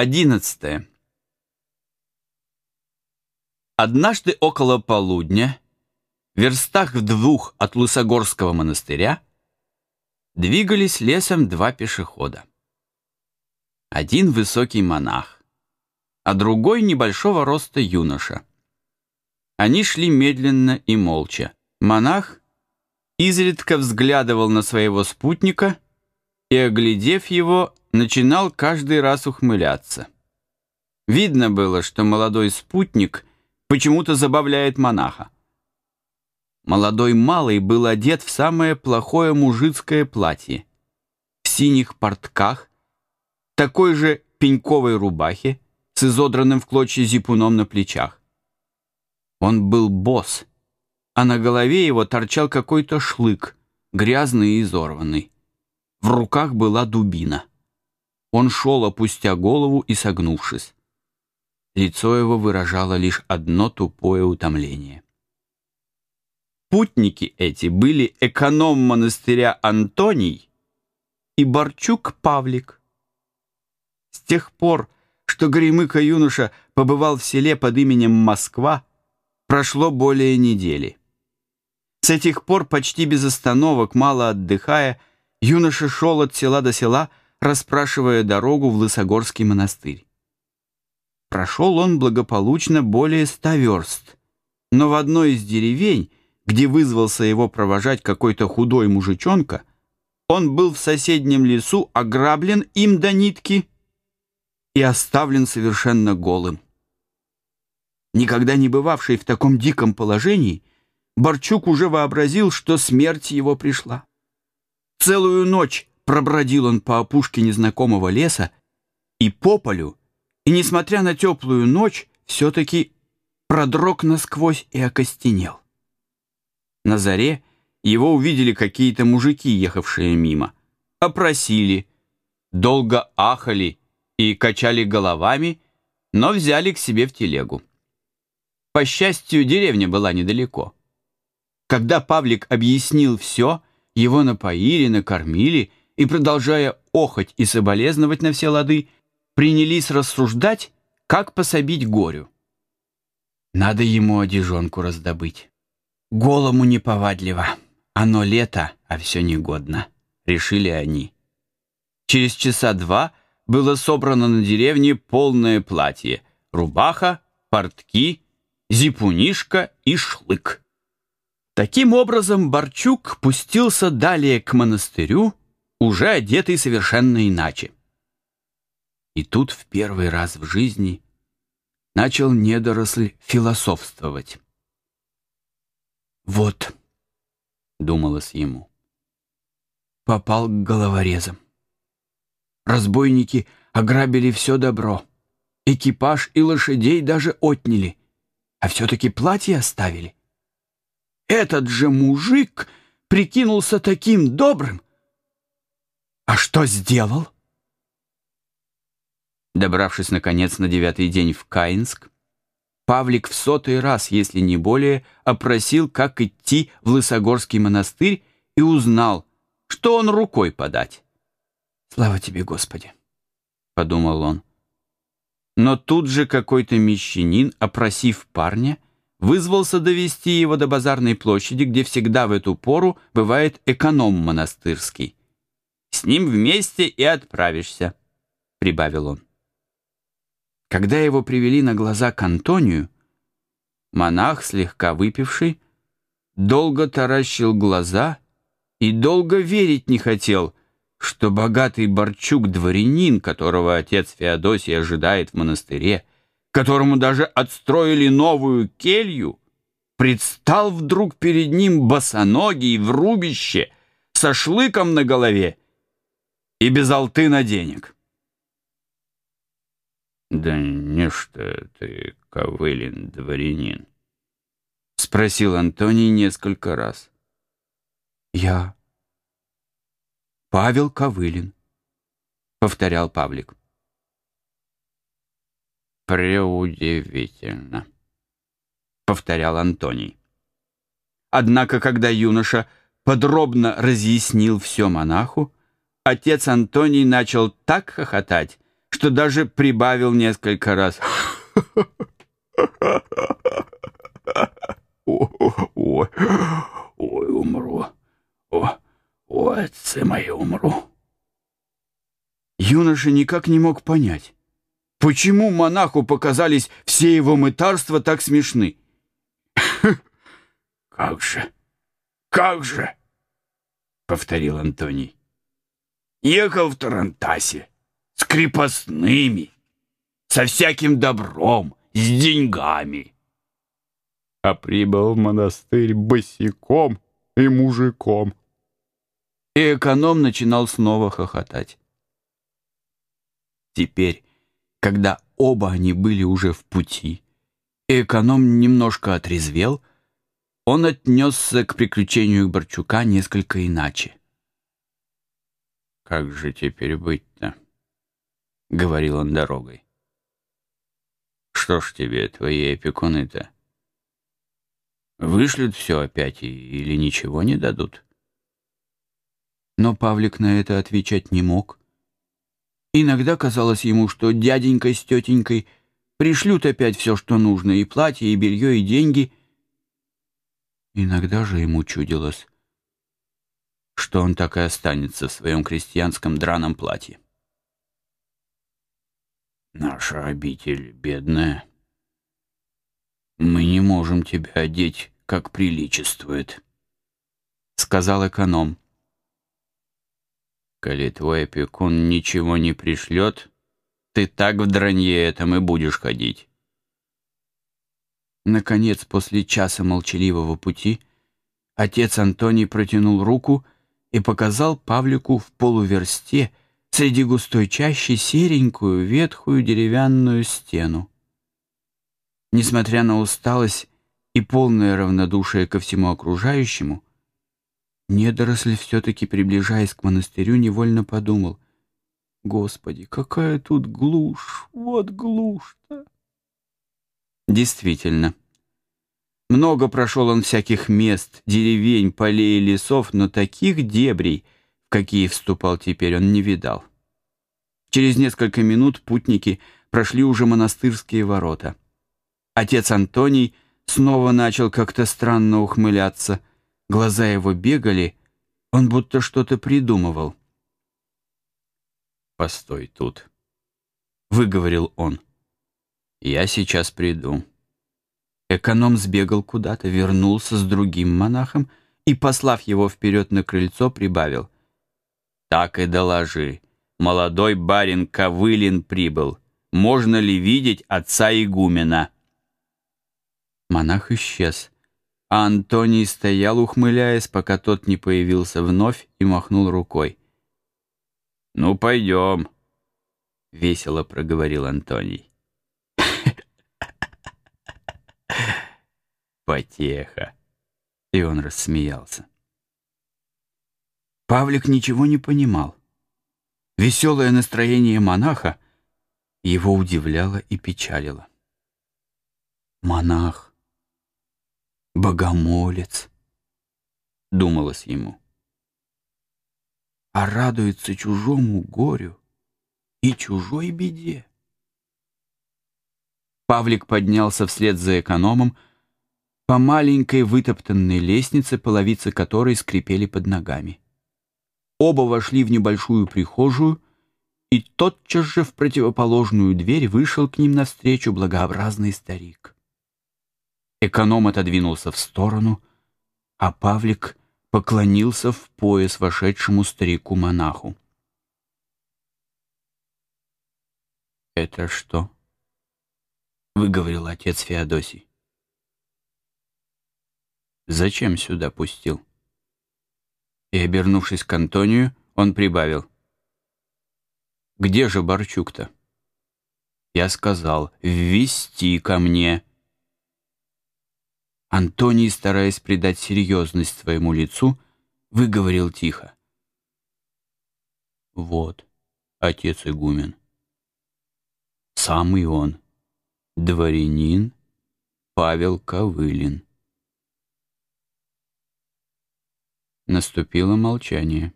Одиннадцатое. Однажды около полудня, в верстах в двух от Лысогорского монастыря, двигались лесом два пешехода. Один высокий монах, а другой небольшого роста юноша. Они шли медленно и молча. Монах изредка взглядывал на своего спутника и, оглядев его, начинал каждый раз ухмыляться. Видно было, что молодой спутник почему-то забавляет монаха. Молодой малый был одет в самое плохое мужицкое платье, в синих портках, такой же пеньковой рубахе с изодранным в клочья зипуном на плечах. Он был босс, а на голове его торчал какой-то шлык, грязный и изорванный. В руках была дубина. Он шел, опустя голову и согнувшись. Лицо его выражало лишь одно тупое утомление. Путники эти были эконом монастыря Антоний и Борчук Павлик. С тех пор, что Горемыка юноша побывал в селе под именем Москва, прошло более недели. С этих пор, почти без остановок, мало отдыхая, юноша шел от села до села, расспрашивая дорогу в Лысогорский монастырь. Прошел он благополучно более ста верст, но в одной из деревень, где вызвался его провожать какой-то худой мужичонка, он был в соседнем лесу ограблен им до нитки и оставлен совершенно голым. Никогда не бывавший в таком диком положении, Борчук уже вообразил, что смерть его пришла. Целую ночь Пробродил он по опушке незнакомого леса и по полю, и, несмотря на теплую ночь, все-таки продрог насквозь и окостенел. На заре его увидели какие-то мужики, ехавшие мимо, опросили, долго ахали и качали головами, но взяли к себе в телегу. По счастью, деревня была недалеко. Когда Павлик объяснил все, его напоили, накормили и, продолжая охоть и соболезновать на все лады, принялись рассуждать, как пособить горю. Надо ему одежонку раздобыть. Голому неповадливо. Оно лето, а все негодно, решили они. Через часа два было собрано на деревне полное платье, рубаха, портки, зипунишка и шлык. Таким образом Борчук пустился далее к монастырю, уже одетый совершенно иначе. И тут в первый раз в жизни начал недоросль философствовать. «Вот», — думалось ему, — попал к головорезам. Разбойники ограбили все добро, экипаж и лошадей даже отняли, а все-таки платье оставили. Этот же мужик прикинулся таким добрым, а что сделал? Добравшись, наконец, на девятый день в Каинск, Павлик в сотый раз, если не более, опросил, как идти в Лысогорский монастырь и узнал, что он рукой подать. «Слава тебе, Господи!» — подумал он. Но тут же какой-то мещанин, опросив парня, вызвался довести его до базарной площади, где всегда в эту пору бывает эконом монастырский. С ним вместе и отправишься», — прибавил он. Когда его привели на глаза к Антонию, монах, слегка выпивший, долго таращил глаза и долго верить не хотел, что богатый Борчук-дворянин, которого отец Феодосий ожидает в монастыре, которому даже отстроили новую келью, предстал вдруг перед ним босоногий в рубище со шлыком на голове и без алтына денег. «Да не что ты, Ковылин, дворянин?» — спросил Антоний несколько раз. «Я Павел Ковылин», — повторял Павлик. «Преудивительно», — повторял Антоний. Однако, когда юноша подробно разъяснил все монаху, отец Антоний начал так хохотать, что даже прибавил несколько раз. Ой, ой, умру. О, ой, отцы мои, умру. Юноша никак не мог понять, почему монаху показались все его мытарства так смешны. «Как же, как же!» — повторил Антоний. «Ехал в Тарантасе с крепостными, со всяким добром, с деньгами. А прибыл в монастырь босиком и мужиком». И эконом начинал снова хохотать. Теперь, когда оба они были уже в пути, и эконом немножко отрезвел, он отнесся к приключению Борчука несколько иначе. «Как же теперь быть-то?» — говорил он дорогой. «Что ж тебе, твои опекуны-то? Вышлют все опять или ничего не дадут?» Но Павлик на это отвечать не мог. Иногда казалось ему, что дяденька с тетенькой пришлют опять все, что нужно, и платье, и белье, и деньги. Иногда же ему чудилось, что он так и останется в своем крестьянском драном платье. «Наша обитель бедная. Мы не можем тебя одеть, как приличествует», — сказал эконом. Коли твой опекун ничего не пришлет, ты так в дранье этом и будешь ходить. Наконец, после часа молчаливого пути, отец Антоний протянул руку и показал Павлику в полуверсте среди густой чащи серенькую ветхую деревянную стену. Несмотря на усталость и полное равнодушие ко всему окружающему, Недоросль, все-таки приближаясь к монастырю, невольно подумал. «Господи, какая тут глушь! Вот глушь-то!» Действительно. Много прошел он всяких мест, деревень, полей и лесов, но таких дебрей, в какие вступал теперь, он не видал. Через несколько минут путники прошли уже монастырские ворота. Отец Антоний снова начал как-то странно ухмыляться — Глаза его бегали, он будто что-то придумывал. «Постой тут», — выговорил он. «Я сейчас приду». Эконом сбегал куда-то, вернулся с другим монахом и, послав его вперед на крыльцо, прибавил. «Так и доложи. Молодой барин Ковылин прибыл. Можно ли видеть отца игумена?» Монах исчез. А Антоний стоял, ухмыляясь, пока тот не появился вновь и махнул рукой. «Ну, пойдем», — весело проговорил Антоний. «Потеха!» И он рассмеялся. Павлик ничего не понимал. Веселое настроение монаха его удивляло и печалило. Монах богомолец, думалось ему. А радуется чужому горю и чужой беде. Павлик поднялся вслед за экономом по маленькой вытоптанной лестнице, половицы которой скрипели под ногами. Оба вошли в небольшую прихожую, и тотчас же в противоположную дверь вышел к ним навстречу благообразный старик. Эконом отодвинулся в сторону, а Павлик поклонился в пояс вошедшему старику-монаху. «Это что?» — выговорил отец Феодосий. «Зачем сюда пустил?» И, обернувшись к Антонию, он прибавил. «Где же Борчук-то?» Я сказал, «Ввести ко мне». Антоний, стараясь придать серьезность своему лицу, выговорил тихо. «Вот, отец игумен. Самый он, дворянин Павел Ковылин». Наступило молчание.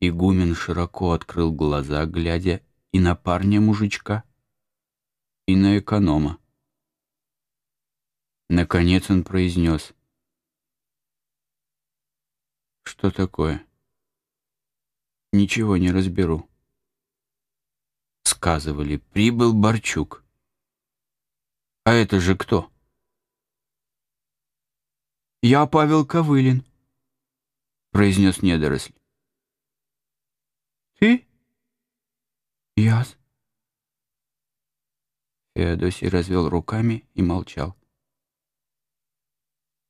Игумен широко открыл глаза, глядя и на парня мужичка, и на эконома. Наконец он произнес. «Что такое?» «Ничего не разберу». Сказывали, прибыл Борчук. «А это же кто?» «Я Павел Ковылин», — произнес недоросль. «Ты?» «Яс». Феодосий развел руками и молчал.